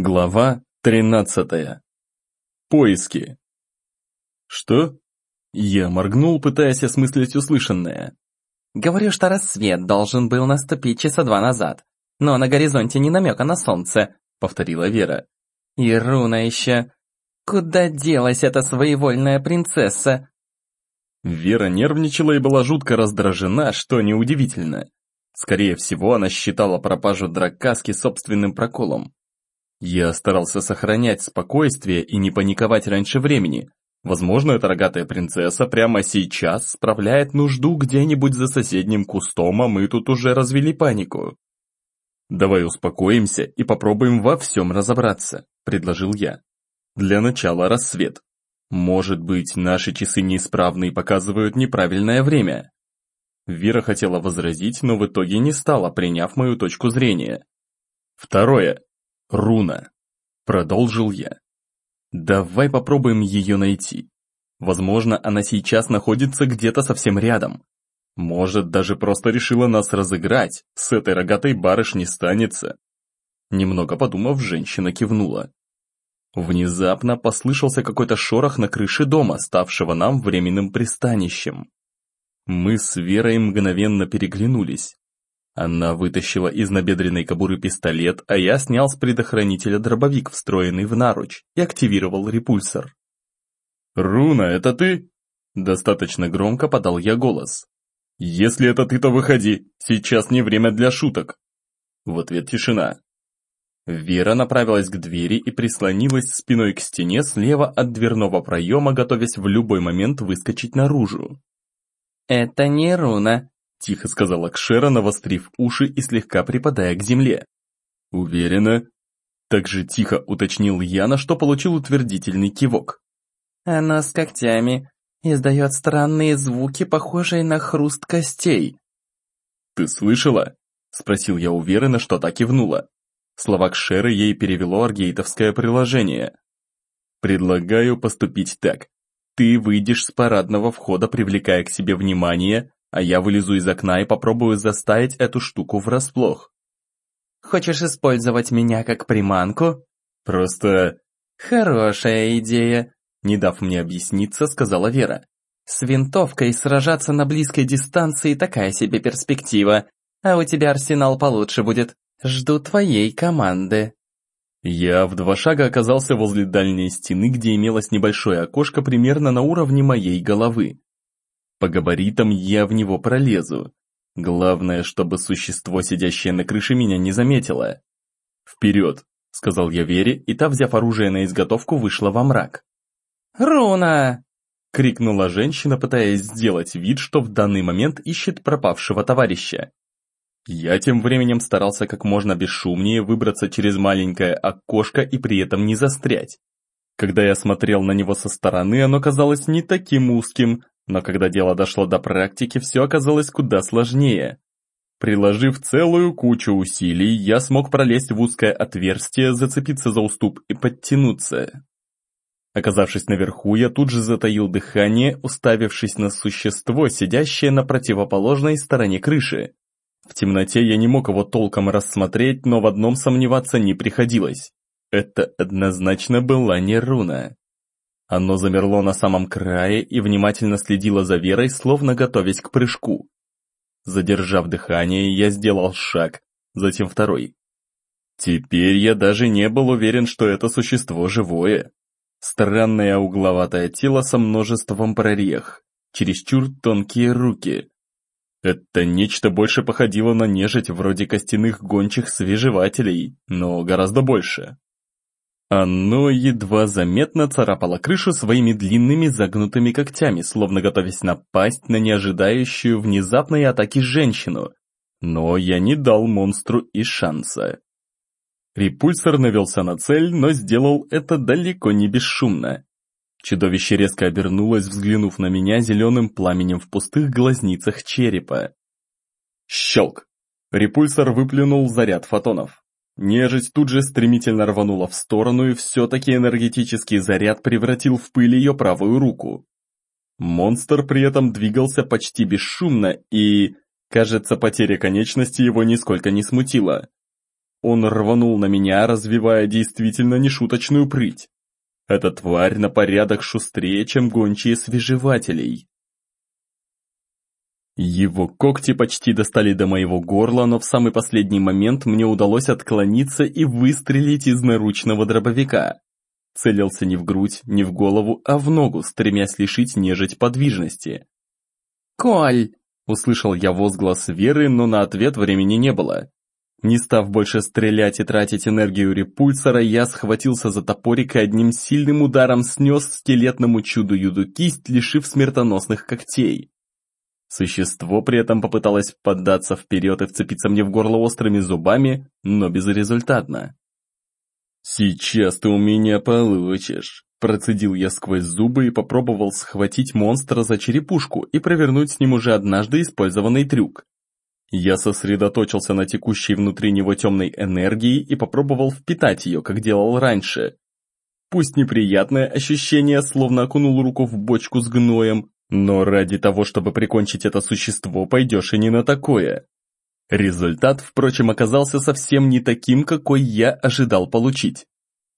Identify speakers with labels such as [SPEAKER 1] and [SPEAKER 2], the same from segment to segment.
[SPEAKER 1] Глава 13. Поиски. Что? Я моргнул, пытаясь осмыслить услышанное.
[SPEAKER 2] Говорю, что рассвет должен был наступить часа два назад, но на горизонте не намека на солнце, повторила Вера. И руна еще. Куда делась эта своевольная принцесса?
[SPEAKER 1] Вера нервничала и была жутко раздражена, что неудивительно. Скорее всего, она считала пропажу дракаски собственным проколом. Я старался сохранять спокойствие и не паниковать раньше времени. Возможно, эта рогатая принцесса прямо сейчас справляет нужду где-нибудь за соседним кустом, а мы тут уже развели панику. «Давай успокоимся и попробуем во всем разобраться», – предложил я. «Для начала рассвет. Может быть, наши часы неисправны и показывают неправильное время?» Вера хотела возразить, но в итоге не стала, приняв мою точку зрения. Второе. Руна. Продолжил я. Давай попробуем ее найти. Возможно, она сейчас находится где-то совсем рядом. Может, даже просто решила нас разыграть, с этой рогатой барышни станется. Немного подумав, женщина кивнула. Внезапно послышался какой-то шорох на крыше дома, ставшего нам временным пристанищем. Мы с Верой мгновенно переглянулись. Она вытащила из набедренной кобуры пистолет, а я снял с предохранителя дробовик, встроенный в наруч, и активировал репульсор. «Руна, это ты?» Достаточно громко подал я голос. «Если это ты, то выходи, сейчас не время для шуток». В ответ тишина. Вера направилась к двери и прислонилась спиной к стене слева от дверного проема, готовясь в любой момент выскочить наружу.
[SPEAKER 2] «Это не руна»,
[SPEAKER 1] Тихо сказала Кшера, навострив уши и слегка припадая к земле. «Уверена?» Так же тихо уточнил я, на что получил утвердительный кивок.
[SPEAKER 2] «Она с когтями, издает странные звуки, похожие на хруст костей».
[SPEAKER 1] «Ты слышала?» Спросил я уверенно, что так кивнула. Слова Кшеры ей перевело аргейтовское приложение. «Предлагаю поступить так. Ты выйдешь с парадного входа, привлекая к себе внимание, а я вылезу из окна и попробую заставить эту штуку врасплох.
[SPEAKER 2] Хочешь использовать меня как приманку?
[SPEAKER 1] Просто...
[SPEAKER 2] Хорошая идея, не дав мне объясниться, сказала Вера. С винтовкой сражаться на близкой дистанции такая себе перспектива, а у тебя арсенал получше будет. Жду твоей команды.
[SPEAKER 1] Я в два шага оказался возле дальней стены, где имелось небольшое окошко примерно на уровне моей головы. По габаритам я в него пролезу. Главное, чтобы существо, сидящее на крыше, меня не заметило. «Вперед!» — сказал я Вере, и та, взяв оружие на изготовку, вышла во мрак.
[SPEAKER 2] «Руна!»
[SPEAKER 1] — крикнула женщина, пытаясь сделать вид, что в данный момент ищет пропавшего товарища. Я тем временем старался как можно бесшумнее выбраться через маленькое окошко и при этом не застрять. Когда я смотрел на него со стороны, оно казалось не таким узким, но когда дело дошло до практики, все оказалось куда сложнее. Приложив целую кучу усилий, я смог пролезть в узкое отверстие, зацепиться за уступ и подтянуться. Оказавшись наверху, я тут же затаил дыхание, уставившись на существо, сидящее на противоположной стороне крыши. В темноте я не мог его толком рассмотреть, но в одном сомневаться не приходилось. Это однозначно была не руна. Оно замерло на самом крае и внимательно следило за Верой, словно готовясь к прыжку. Задержав дыхание, я сделал шаг, затем второй. Теперь я даже не был уверен, что это существо живое. Странное угловатое тело со множеством прорех, чересчур тонкие руки. Это нечто больше походило на нежить вроде костяных гончих свежевателей, но гораздо больше. Оно едва заметно царапало крышу своими длинными загнутыми когтями, словно готовясь напасть на неожидающую внезапной атаки женщину. Но я не дал монстру и шанса. Репульсор навелся на цель, но сделал это далеко не бесшумно. Чудовище резко обернулось, взглянув на меня зеленым пламенем в пустых глазницах черепа. Щелк! Репульсор выплюнул заряд фотонов. Нежить тут же стремительно рванула в сторону, и все-таки энергетический заряд превратил в пыль ее правую руку. Монстр при этом двигался почти бесшумно, и, кажется, потеря конечности его нисколько не смутила. Он рванул на меня, развивая действительно нешуточную прыть. Эта тварь на порядок шустрее, чем гончие свежевателей. Его когти почти достали до моего горла, но в самый последний момент мне удалось отклониться и выстрелить из наручного дробовика. Целился не в грудь, не в голову, а в ногу, стремясь лишить нежить подвижности.
[SPEAKER 2] «Коль!»
[SPEAKER 1] – услышал я возглас Веры, но на ответ времени не было. Не став больше стрелять и тратить энергию репульсора, я схватился за топорик и одним сильным ударом снес скелетному чуду-юду кисть, лишив смертоносных когтей. Существо при этом попыталось поддаться вперед и вцепиться мне в горло острыми зубами, но безрезультатно. «Сейчас ты у меня получишь», Процедил я сквозь зубы и попробовал схватить монстра за черепушку и провернуть с ним уже однажды использованный трюк. Я сосредоточился на текущей внутри него темной энергии и попробовал впитать ее, как делал раньше. Пусть неприятное ощущение, словно окунул руку в бочку с гноем, но ради того, чтобы прикончить это существо, пойдешь и не на такое. Результат, впрочем, оказался совсем не таким, какой я ожидал получить.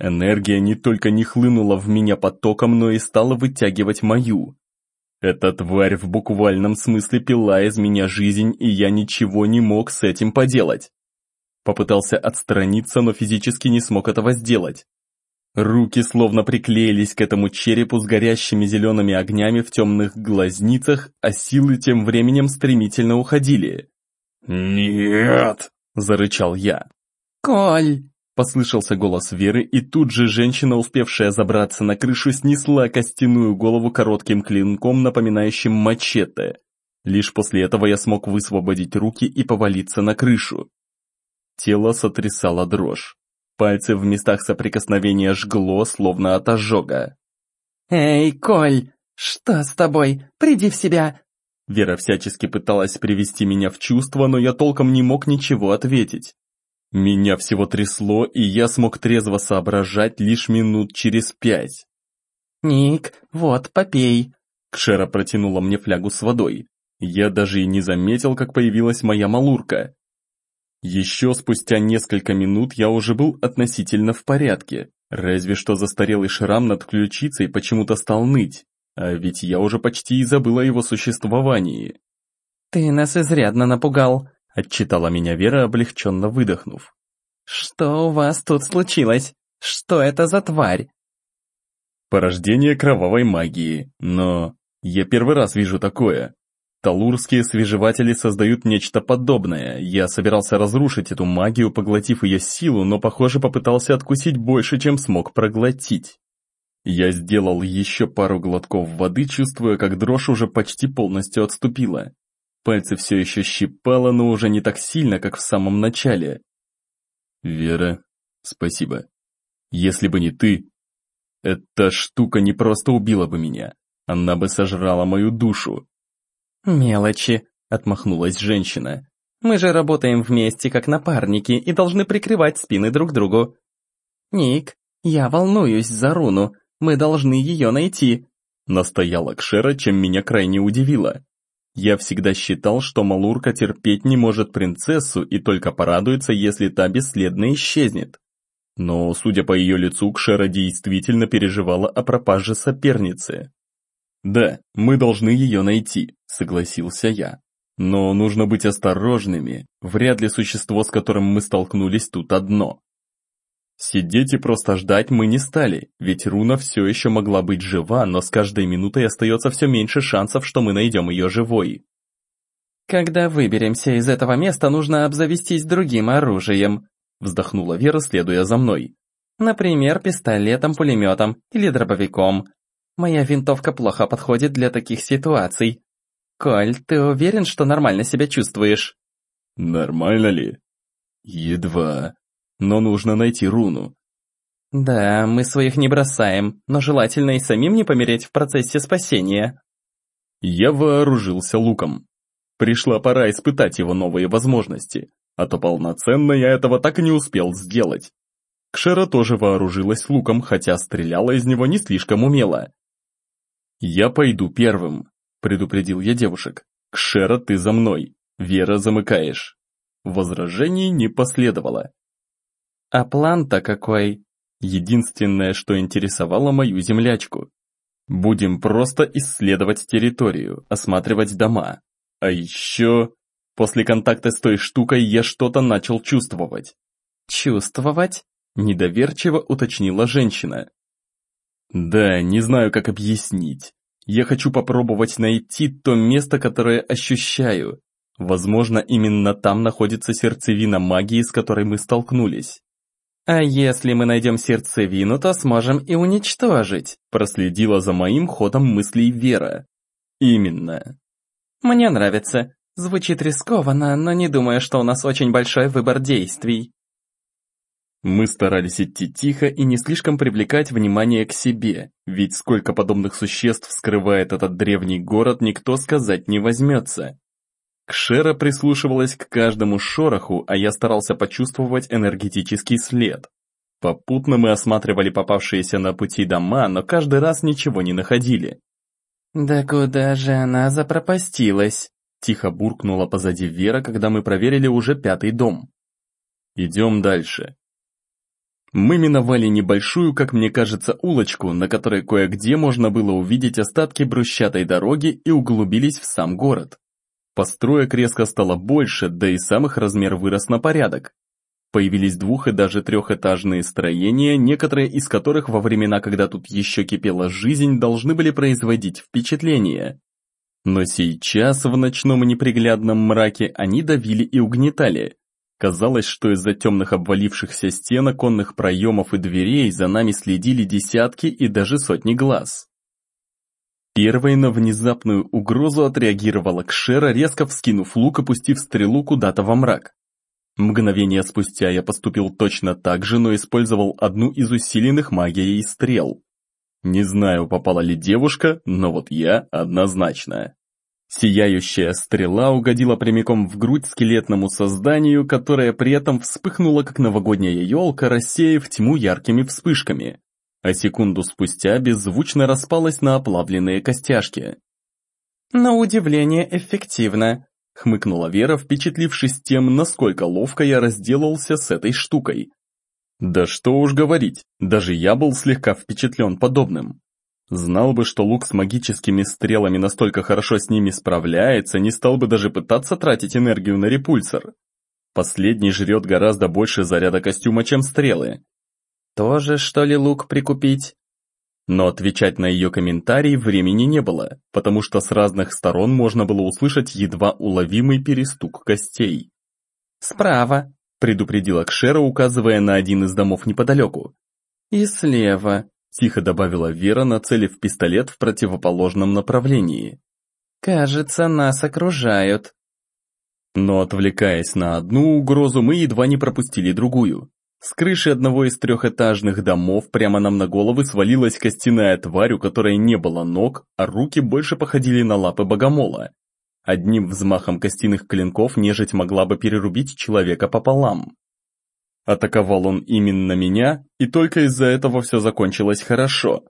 [SPEAKER 1] Энергия не только не хлынула в меня потоком, но и стала вытягивать мою. Эта тварь в буквальном смысле пила из меня жизнь, и я ничего не мог с этим поделать. Попытался отстраниться, но физически не смог этого сделать. Руки словно приклеились к этому черепу с горящими зелеными огнями в темных глазницах, а силы тем временем стремительно уходили. «Нет!» – зарычал я.
[SPEAKER 2] «Коль!»
[SPEAKER 1] – послышался голос Веры, и тут же женщина, успевшая забраться на крышу, снесла костяную голову коротким клинком, напоминающим мачете. Лишь после этого я смог высвободить руки и повалиться на крышу. Тело сотрясало дрожь. Пальцы в местах соприкосновения жгло, словно от ожога.
[SPEAKER 2] «Эй, Коль, что с тобой? Приди в себя!»
[SPEAKER 1] Вера всячески пыталась привести меня в чувство, но я толком не мог ничего ответить. Меня всего трясло, и я смог трезво соображать лишь минут через пять.
[SPEAKER 2] «Ник, вот, попей!»
[SPEAKER 1] Кшера протянула мне флягу с водой. Я даже и не заметил, как появилась моя малурка. Еще спустя несколько минут я уже был относительно в порядке, разве что застарелый шрам над ключицей почему-то стал ныть, а ведь я уже почти и забыл о его существовании.
[SPEAKER 2] «Ты нас изрядно напугал», —
[SPEAKER 1] отчитала меня Вера, облегченно выдохнув.
[SPEAKER 2] «Что у вас тут случилось? Что это за тварь?»
[SPEAKER 1] «Порождение кровавой магии, но я первый раз вижу такое. Талурские свежеватели создают нечто подобное. Я собирался разрушить эту магию, поглотив ее силу, но, похоже, попытался откусить больше, чем смог проглотить. Я сделал еще пару глотков воды, чувствуя, как дрожь уже почти полностью отступила. Пальцы все еще щипало, но уже не так сильно, как в самом начале. «Вера, спасибо. Если бы не ты, эта штука не просто убила бы меня, она бы сожрала мою душу.
[SPEAKER 2] «Мелочи», — отмахнулась женщина. «Мы же работаем вместе, как напарники, и должны прикрывать спины друг другу». «Ник, я волнуюсь за руну, мы должны ее найти», —
[SPEAKER 1] настояла Кшера, чем меня крайне удивило. Я всегда считал, что Малурка терпеть не может принцессу и только порадуется, если та бесследно исчезнет. Но, судя по ее лицу, Кшера действительно переживала о пропаже соперницы. «Да, мы должны ее найти», — согласился я. «Но нужно быть осторожными, вряд ли существо, с которым мы столкнулись, тут одно». Сидеть и просто ждать мы не стали, ведь Руна все еще могла быть жива, но с каждой минутой остается все меньше шансов, что мы найдем ее живой.
[SPEAKER 2] «Когда выберемся из этого места, нужно обзавестись другим оружием», вздохнула Вера, следуя за мной. «Например, пистолетом-пулеметом или дробовиком. Моя винтовка плохо подходит для таких ситуаций. Коль, ты уверен, что нормально себя чувствуешь?
[SPEAKER 1] Нормально ли? Едва. Но нужно найти руну.
[SPEAKER 2] Да, мы своих не бросаем, но желательно и самим не помереть в процессе спасения.
[SPEAKER 1] Я вооружился луком. Пришла пора испытать его новые возможности, а то полноценно я этого так и не успел сделать. Кшера тоже вооружилась луком, хотя стреляла из него не слишком умело. «Я пойду первым», — предупредил я девушек. «Кшера, ты за мной. Вера, замыкаешь». Возражений не последовало.
[SPEAKER 2] А план-то какой?
[SPEAKER 1] Единственное, что интересовало мою землячку. Будем просто исследовать территорию, осматривать дома. А еще... После контакта с той штукой я что-то начал чувствовать.
[SPEAKER 2] Чувствовать?
[SPEAKER 1] Недоверчиво уточнила женщина. Да, не знаю, как объяснить. Я хочу попробовать найти то место, которое ощущаю. Возможно, именно там находится сердцевина магии, с которой мы столкнулись.
[SPEAKER 2] «А если мы найдем сердцевину, то сможем и уничтожить»,
[SPEAKER 1] проследила за моим ходом мыслей Вера. «Именно».
[SPEAKER 2] «Мне нравится. Звучит рискованно, но не думаю, что у нас очень большой выбор действий».
[SPEAKER 1] Мы старались идти тихо и не слишком привлекать внимание к себе, ведь сколько подобных существ скрывает этот древний город, никто сказать не возьмется. Кшера прислушивалась к каждому шороху, а я старался почувствовать энергетический след. Попутно мы осматривали попавшиеся на пути дома, но каждый раз ничего не находили.
[SPEAKER 2] «Да куда же она запропастилась?»
[SPEAKER 1] Тихо буркнула позади Вера, когда мы проверили уже пятый дом. «Идем дальше», мы миновали небольшую, как мне кажется, улочку, на которой кое-где можно было увидеть остатки брусчатой дороги и углубились в сам город. Построек резко стало больше, да и сам их размер вырос на порядок. Появились двух- и даже трехэтажные строения, некоторые из которых во времена, когда тут еще кипела жизнь, должны были производить впечатление. Но сейчас, в ночном неприглядном мраке, они давили и угнетали, Казалось, что из-за темных обвалившихся стен, оконных проемов и дверей за нами следили десятки и даже сотни глаз. Первой на внезапную угрозу отреагировала Кшера, резко вскинув лук, опустив стрелу куда-то во мрак. Мгновение спустя я поступил точно так же, но использовал одну из усиленных магией стрел. Не знаю, попала ли девушка, но вот я однозначно. Сияющая стрела угодила прямиком в грудь скелетному созданию, которое при этом вспыхнуло, как новогодняя елка, рассеяв тьму яркими вспышками, а секунду спустя беззвучно распалась на оплавленные костяшки.
[SPEAKER 2] «На удивление эффективно», — хмыкнула Вера, впечатлившись тем, насколько ловко я разделался с этой штукой.
[SPEAKER 1] Да что уж говорить, даже я был слегка впечатлен подобным. Знал бы, что лук с магическими стрелами настолько хорошо с ними справляется, не стал бы даже пытаться тратить энергию на репульсор. Последний жрет гораздо больше заряда костюма, чем стрелы.
[SPEAKER 2] Тоже, что ли, лук прикупить?
[SPEAKER 1] Но отвечать на ее комментарий времени не было, потому что с разных сторон можно было услышать едва уловимый перестук костей.
[SPEAKER 2] «Справа», — предупредила Кшера, указывая на один из домов неподалеку. «И слева»,
[SPEAKER 1] Тихо добавила Вера, нацелив пистолет в противоположном направлении.
[SPEAKER 2] «Кажется, нас окружают».
[SPEAKER 1] Но отвлекаясь на одну угрозу, мы едва не пропустили другую. С крыши одного из трехэтажных домов прямо нам на головы свалилась костяная тварь, у которой не было ног, а руки больше походили на лапы богомола. Одним взмахом костяных клинков нежить могла бы перерубить человека пополам. Атаковал он именно меня, и только из-за этого все закончилось хорошо.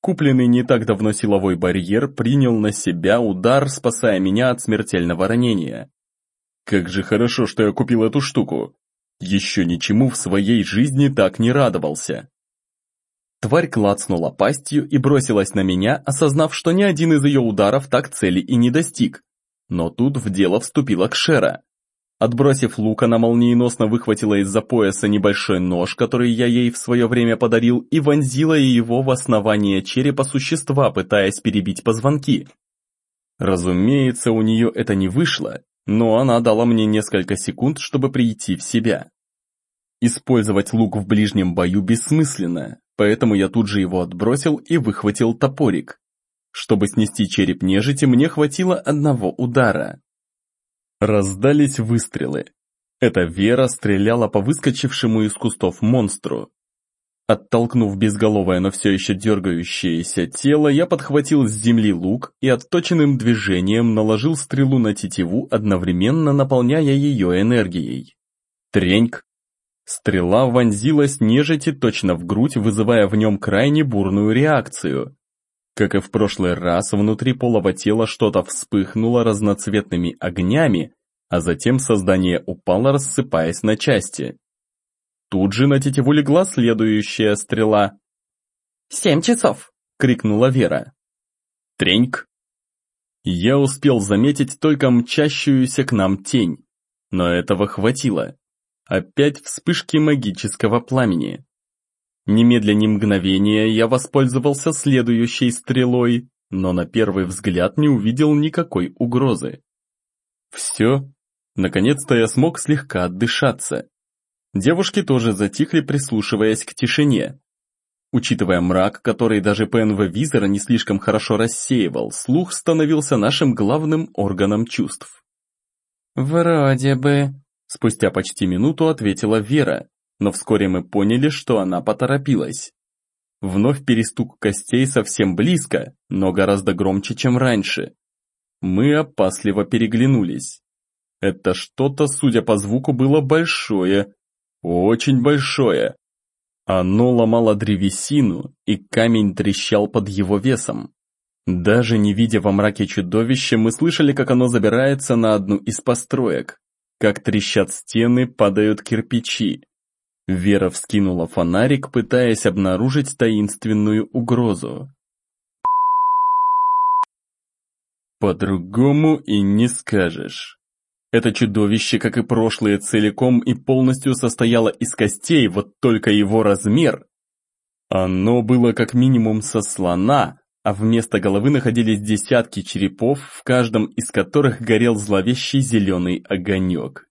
[SPEAKER 1] Купленный не так давно силовой барьер принял на себя удар, спасая меня от смертельного ранения. Как же хорошо, что я купил эту штуку. Еще ничему в своей жизни так не радовался. Тварь клацнула пастью и бросилась на меня, осознав, что ни один из ее ударов так цели и не достиг. Но тут в дело вступила Кшера. Отбросив лук, она молниеносно выхватила из-за пояса небольшой нож, который я ей в свое время подарил, и вонзила его в основание черепа существа, пытаясь перебить позвонки. Разумеется, у нее это не вышло, но она дала мне несколько секунд, чтобы прийти в себя. Использовать лук в ближнем бою бессмысленно, поэтому я тут же его отбросил и выхватил топорик. Чтобы снести череп нежити, мне хватило одного удара. Раздались выстрелы. Эта Вера стреляла по выскочившему из кустов монстру. Оттолкнув безголовое, но все еще дергающееся тело, я подхватил с земли лук и отточенным движением наложил стрелу на тетиву, одновременно наполняя ее энергией. Треньк! Стрела вонзилась нежити точно в грудь, вызывая в нем крайне бурную реакцию. Как и в прошлый раз, внутри полого тела что-то вспыхнуло разноцветными огнями, а затем создание упало, рассыпаясь на части. Тут же на тетиву легла следующая стрела.
[SPEAKER 2] «Семь часов!» — крикнула Вера.
[SPEAKER 1] Треньк. Я успел заметить только мчащуюся к нам тень, но этого хватило. Опять вспышки магического пламени. Немедля ни мгновения я воспользовался следующей стрелой, но на первый взгляд не увидел никакой угрозы. Все. Наконец-то я смог слегка отдышаться. Девушки тоже затихли, прислушиваясь к тишине. Учитывая мрак, который даже ПНВ-визора не слишком хорошо рассеивал, слух становился нашим главным органом чувств.
[SPEAKER 2] «Вроде бы...»
[SPEAKER 1] Спустя почти минуту ответила Вера, но вскоре мы поняли, что она поторопилась. Вновь перестук костей совсем близко, но гораздо громче, чем раньше. Мы опасливо переглянулись. Это что-то, судя по звуку, было большое, очень большое. Оно ломало древесину, и камень трещал под его весом. Даже не видя во мраке чудовища, мы слышали, как оно забирается на одну из построек, как трещат стены, падают кирпичи. Вера вскинула фонарик, пытаясь обнаружить таинственную угрозу. По-другому и не скажешь. Это чудовище, как и прошлое, целиком и полностью состояло из костей, вот только его размер. Оно было как минимум со слона, а вместо головы находились десятки черепов, в каждом из которых горел зловещий зеленый огонек.